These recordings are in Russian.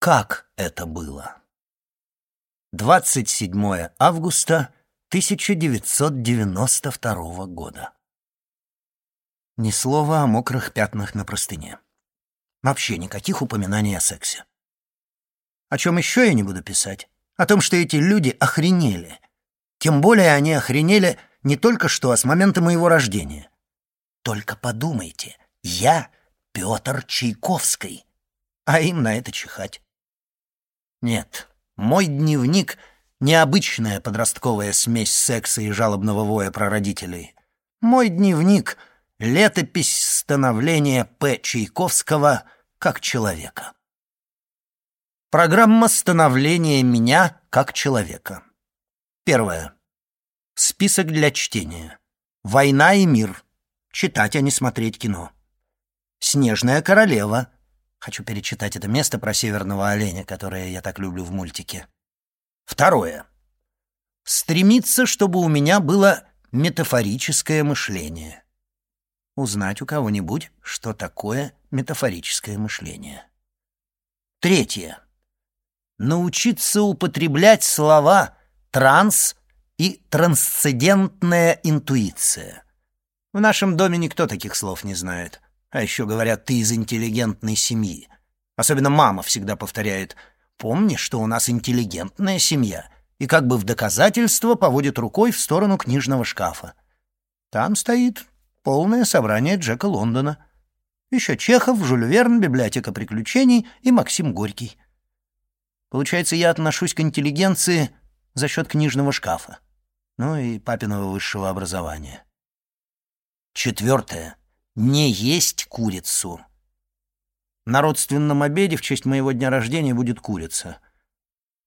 Как это было? 27 августа 1992 года. Ни слова о мокрых пятнах на простыне. Вообще никаких упоминаний о сексе. О чем еще я не буду писать? О том, что эти люди охренели. Тем более они охренели не только что, а с момента моего рождения. Только подумайте, я Петр Чайковский, а им на это чихать. Нет, мой дневник — необычная подростковая смесь секса и жалобного воя прародителей. Мой дневник — летопись становления П. Чайковского как человека. Программа становления меня как человека. Первое. Список для чтения. «Война и мир». Читать, а не смотреть кино. «Снежная королева». Хочу перечитать это место про северного оленя, которое я так люблю в мультике. Второе. Стремиться, чтобы у меня было метафорическое мышление. Узнать у кого-нибудь, что такое метафорическое мышление. Третье. Научиться употреблять слова «транс» и «трансцендентная интуиция». В нашем доме никто таких слов не знает. А еще говорят, ты из интеллигентной семьи. Особенно мама всегда повторяет, помни, что у нас интеллигентная семья, и как бы в доказательство поводит рукой в сторону книжного шкафа. Там стоит полное собрание Джека Лондона. Еще Чехов, Жюль Верн, Библиотека приключений и Максим Горький. Получается, я отношусь к интеллигенции за счет книжного шкафа, ну и папиного высшего образования. Четвертое не есть курицу. На родственном обеде в честь моего дня рождения будет курица.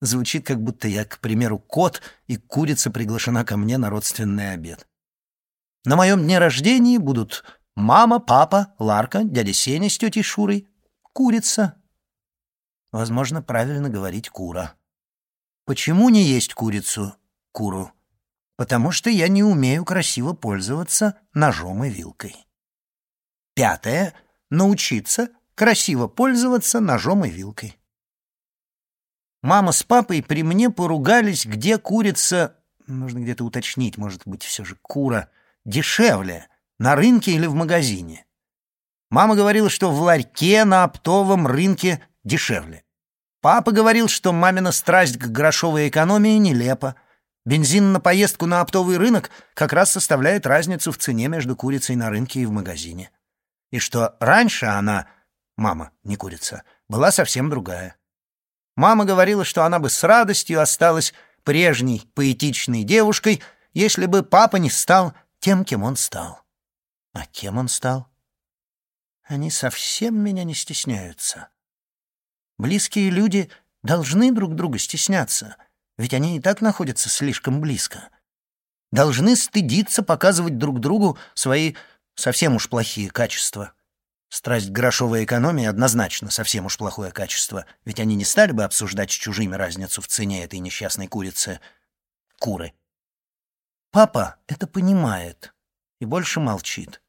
Звучит, как будто я, к примеру, кот, и курица приглашена ко мне на родственный обед. На моем дне рождения будут мама, папа, Ларка, дядя Сеня с тетей Шурой, курица. Возможно, правильно говорить кура. Почему не есть курицу, куру? Потому что я не умею красиво пользоваться ножом и вилкой. Пятое — научиться красиво пользоваться ножом и вилкой. Мама с папой при мне поругались, где курица, нужно где-то уточнить, может быть, все же кура, дешевле, на рынке или в магазине. Мама говорила, что в ларьке на оптовом рынке дешевле. Папа говорил, что мамина страсть к грошовой экономии нелепа. Бензин на поездку на оптовый рынок как раз составляет разницу в цене между курицей на рынке и в магазине и что раньше она, мама, не курица, была совсем другая. Мама говорила, что она бы с радостью осталась прежней поэтичной девушкой, если бы папа не стал тем, кем он стал. А кем он стал? Они совсем меня не стесняются. Близкие люди должны друг друга стесняться, ведь они и так находятся слишком близко. Должны стыдиться показывать друг другу свои Совсем уж плохие качества. Страсть к грошовой экономии однозначно совсем уж плохое качество, ведь они не стали бы обсуждать с чужими разницу в цене этой несчастной курицы. Куры. Папа это понимает и больше молчит.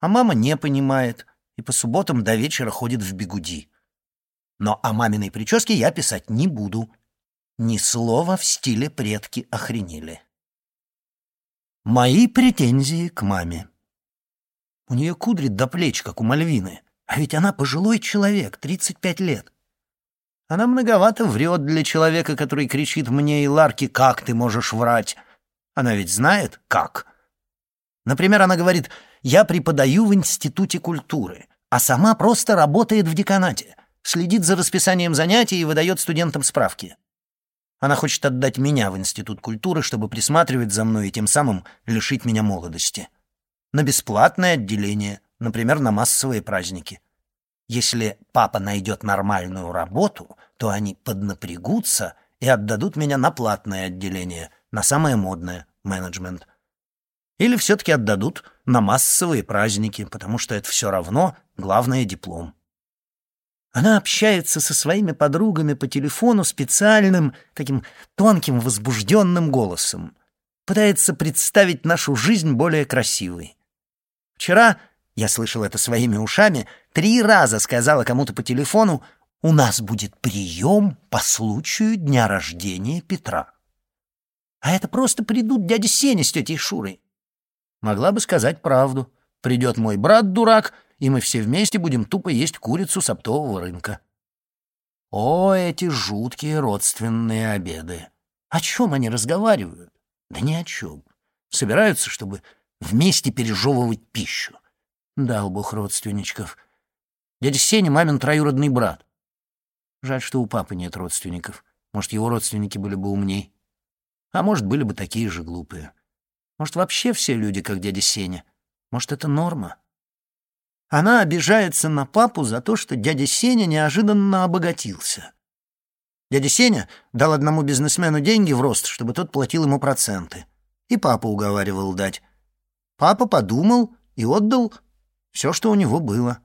А мама не понимает и по субботам до вечера ходит в бегуди. Но о маминой прическе я писать не буду. Ни слова в стиле предки охренели. Мои претензии к маме. У нее кудри до плеч, как у Мальвины. А ведь она пожилой человек, 35 лет. Она многовато врет для человека, который кричит мне и Ларке, «Как ты можешь врать?» Она ведь знает, как. Например, она говорит, «Я преподаю в Институте культуры», а сама просто работает в деканате, следит за расписанием занятий и выдает студентам справки. Она хочет отдать меня в Институт культуры, чтобы присматривать за мной и тем самым лишить меня молодости на бесплатное отделение, например, на массовые праздники. Если папа найдет нормальную работу, то они поднапрягутся и отдадут меня на платное отделение, на самое модное — менеджмент. Или все-таки отдадут на массовые праздники, потому что это все равно главное диплом. Она общается со своими подругами по телефону специальным, таким тонким, возбужденным голосом. Пытается представить нашу жизнь более красивой. Вчера, я слышал это своими ушами, три раза сказала кому-то по телефону у нас будет прием по случаю дня рождения Петра. А это просто придут дядя Сеня с тетей Шурой. Могла бы сказать правду. Придет мой брат-дурак, и мы все вместе будем тупо есть курицу с оптового рынка. О, эти жуткие родственные обеды! О чем они разговаривают? Да ни о чем. Собираются, чтобы вместе пережевывать пищу. Дал бог родственничков. Дядя Сеня — мамин троюродный брат. Жаль, что у папы нет родственников. Может, его родственники были бы умней. А может, были бы такие же глупые. Может, вообще все люди, как дядя Сеня. Может, это норма? Она обижается на папу за то, что дядя Сеня неожиданно обогатился. Дядя Сеня дал одному бизнесмену деньги в рост, чтобы тот платил ему проценты. И папа уговаривал дать. Папа подумал и отдал все, что у него было.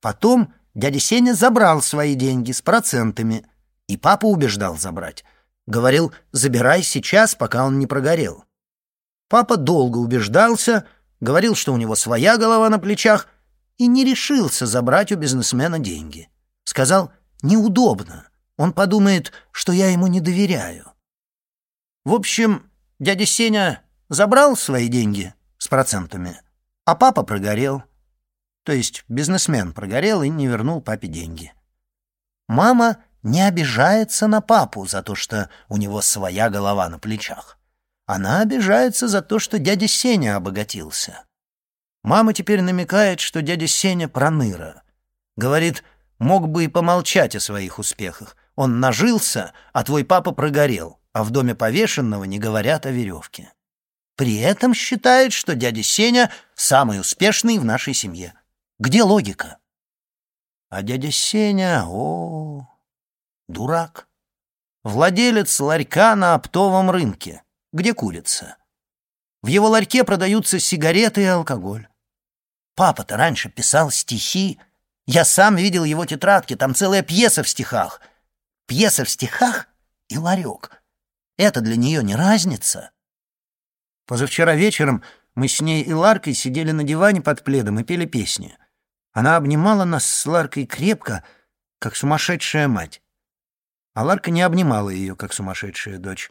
Потом дядя Сеня забрал свои деньги с процентами, и папа убеждал забрать. Говорил, забирай сейчас, пока он не прогорел. Папа долго убеждался, говорил, что у него своя голова на плечах, и не решился забрать у бизнесмена деньги. Сказал, неудобно, он подумает, что я ему не доверяю. В общем, дядя Сеня забрал свои деньги с процентами, а папа прогорел. То есть бизнесмен прогорел и не вернул папе деньги. Мама не обижается на папу за то, что у него своя голова на плечах. Она обижается за то, что дядя Сеня обогатился. Мама теперь намекает, что дядя Сеня проныра. Говорит, мог бы и помолчать о своих успехах. Он нажился, а твой папа прогорел, а в доме повешенного не говорят о веревке. При этом считает, что дядя Сеня самый успешный в нашей семье. Где логика? А дядя Сеня, о, Дурак. Владелец ларька на оптовом рынке, где курица. В его ларьке продаются сигареты и алкоголь. Папа-то раньше писал стихи. Я сам видел его тетрадки, там целая пьеса в стихах. Пьеса в стихах и ларек. Это для нее не разница. Позавчера вечером мы с ней и Ларкой сидели на диване под пледом и пели песни. Она обнимала нас с Ларкой крепко, как сумасшедшая мать. А Ларка не обнимала ее, как сумасшедшая дочь.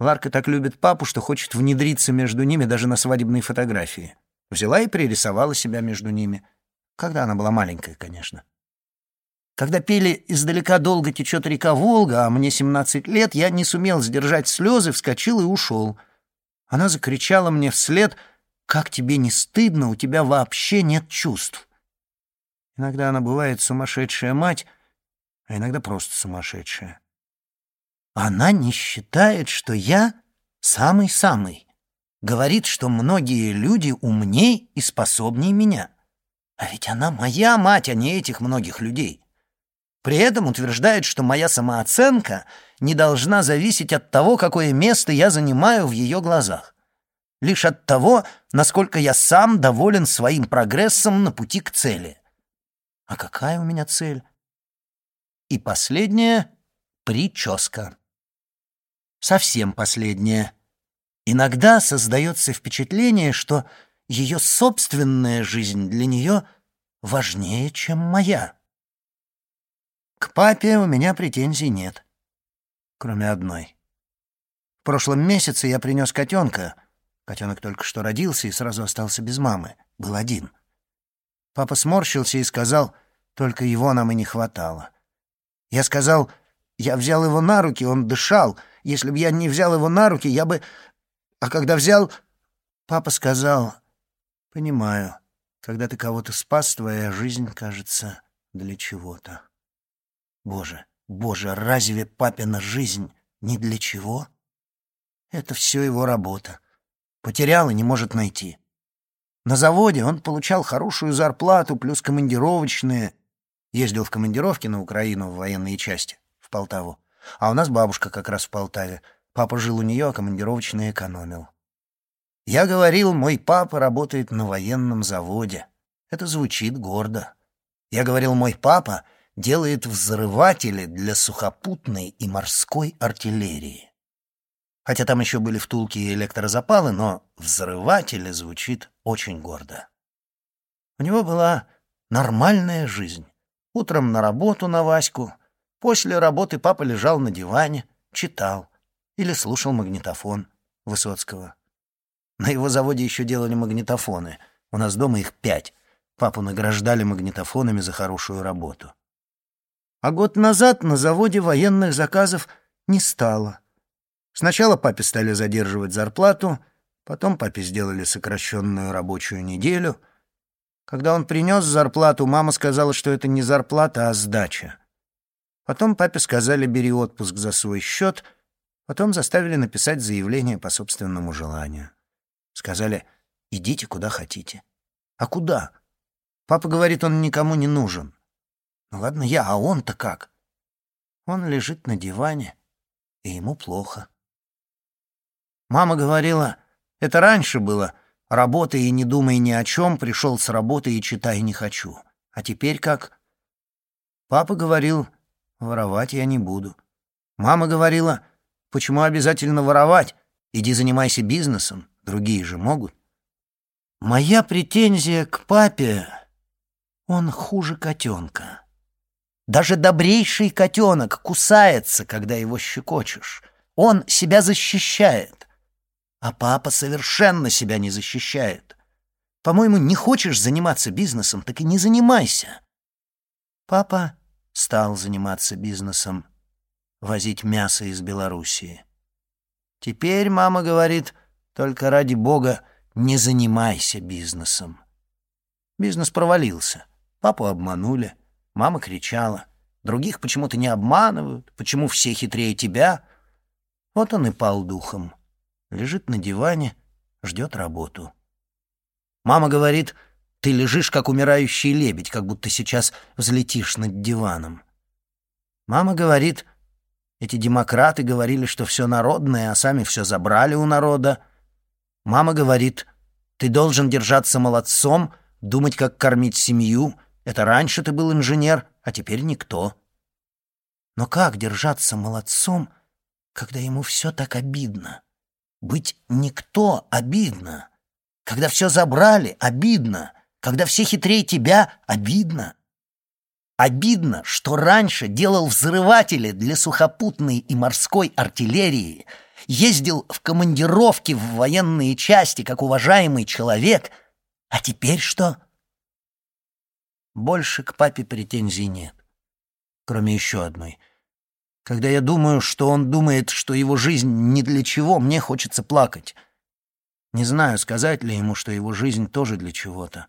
Ларка так любит папу, что хочет внедриться между ними даже на свадебной фотографии. Взяла и пририсовала себя между ними. Когда она была маленькая, конечно. Когда пели «Издалека долго течет река Волга», а мне 17 лет, я не сумел сдержать слезы, вскочил и ушел. Она закричала мне вслед «Как тебе не стыдно, у тебя вообще нет чувств». Иногда она бывает сумасшедшая мать, а иногда просто сумасшедшая. Она не считает, что я самый-самый. Говорит, что многие люди умней и способнее меня. А ведь она моя мать, а не этих многих людей. При этом утверждает, что моя самооценка не должна зависеть от того, какое место я занимаю в ее глазах. Лишь от того, насколько я сам доволен своим прогрессом на пути к цели. А какая у меня цель? И последнее — прическа. Совсем последнее. Иногда создается впечатление, что ее собственная жизнь для нее важнее, чем моя. К папе у меня претензий нет, кроме одной. В прошлом месяце я принес котенка. Котенок только что родился и сразу остался без мамы. Был один. Папа сморщился и сказал, только его нам и не хватало. Я сказал, я взял его на руки, он дышал. Если бы я не взял его на руки, я бы... А когда взял... Папа сказал, понимаю, когда ты кого-то спас, твоя жизнь кажется для чего-то. Боже, боже, разве папина жизнь не для чего? Это все его работа. Потерял и не может найти. На заводе он получал хорошую зарплату плюс командировочные, Ездил в командировки на Украину в военные части, в Полтаву. А у нас бабушка как раз в Полтаве. Папа жил у нее, а командировочные экономил. Я говорил, мой папа работает на военном заводе. Это звучит гордо. Я говорил, мой папа делает взрыватели для сухопутной и морской артиллерии. Хотя там еще были втулки и электрозапалы, но взрыватели звучит очень гордо. У него была нормальная жизнь. Утром на работу на Ваську. После работы папа лежал на диване, читал или слушал магнитофон Высоцкого. На его заводе еще делали магнитофоны. У нас дома их пять. Папу награждали магнитофонами за хорошую работу. А год назад на заводе военных заказов не стало. Сначала папе стали задерживать зарплату, потом папе сделали сокращенную рабочую неделю. Когда он принес зарплату, мама сказала, что это не зарплата, а сдача. Потом папе сказали «бери отпуск за свой счет», потом заставили написать заявление по собственному желанию. Сказали «идите куда хотите». А куда? Папа говорит, он никому не нужен. Ну ладно я, а он-то как? Он лежит на диване, и ему плохо. Мама говорила, это раньше было, работай и не думай ни о чем, пришел с работы и читай не хочу. А теперь как? Папа говорил, воровать я не буду. Мама говорила, почему обязательно воровать? Иди занимайся бизнесом, другие же могут. Моя претензия к папе он хуже котенка. Даже добрейший котенок кусается, когда его щекочешь. Он себя защищает. А папа совершенно себя не защищает. По-моему, не хочешь заниматься бизнесом, так и не занимайся. Папа стал заниматься бизнесом, возить мясо из Белоруссии. Теперь, мама говорит, только ради бога не занимайся бизнесом. Бизнес провалился. Папу обманули, мама кричала. Других почему-то не обманывают, почему все хитрее тебя. Вот он и пал духом. Лежит на диване, ждет работу. Мама говорит, ты лежишь, как умирающий лебедь, как будто сейчас взлетишь над диваном. Мама говорит, эти демократы говорили, что все народное, а сами все забрали у народа. Мама говорит, ты должен держаться молодцом, думать, как кормить семью — это раньше ты был инженер, а теперь никто. Но как держаться молодцом, когда ему все так обидно? Быть никто обидно. Когда все забрали, обидно. Когда все хитрее тебя, обидно. Обидно, что раньше делал взрыватели для сухопутной и морской артиллерии, ездил в командировки в военные части как уважаемый человек, а теперь что? Больше к папе претензий нет. Кроме еще одной. Когда я думаю, что он думает, что его жизнь ни для чего, мне хочется плакать. Не знаю, сказать ли ему, что его жизнь тоже для чего-то.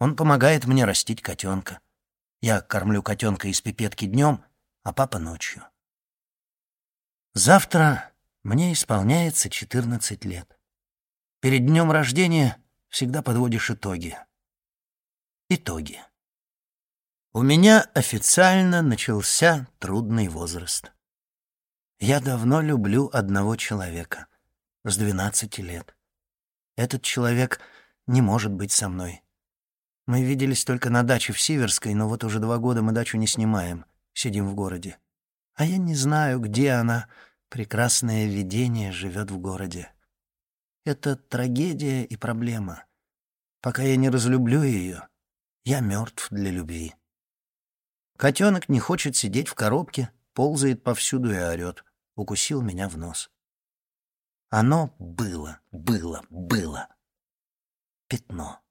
Он помогает мне растить котенка. Я кормлю котенка из пипетки днем, а папа ночью. Завтра мне исполняется 14 лет. Перед днем рождения всегда подводишь итоги. Итоги. У меня официально начался трудный возраст. Я давно люблю одного человека, с 12 лет. Этот человек не может быть со мной. Мы виделись только на даче в Сиверской, но вот уже два года мы дачу не снимаем, сидим в городе. А я не знаю, где она, прекрасное видение, живет в городе. Это трагедия и проблема. Пока я не разлюблю ее, я мертв для любви. Котенок не хочет сидеть в коробке, ползает повсюду и орет. Укусил меня в нос. Оно было, было, было. Пятно.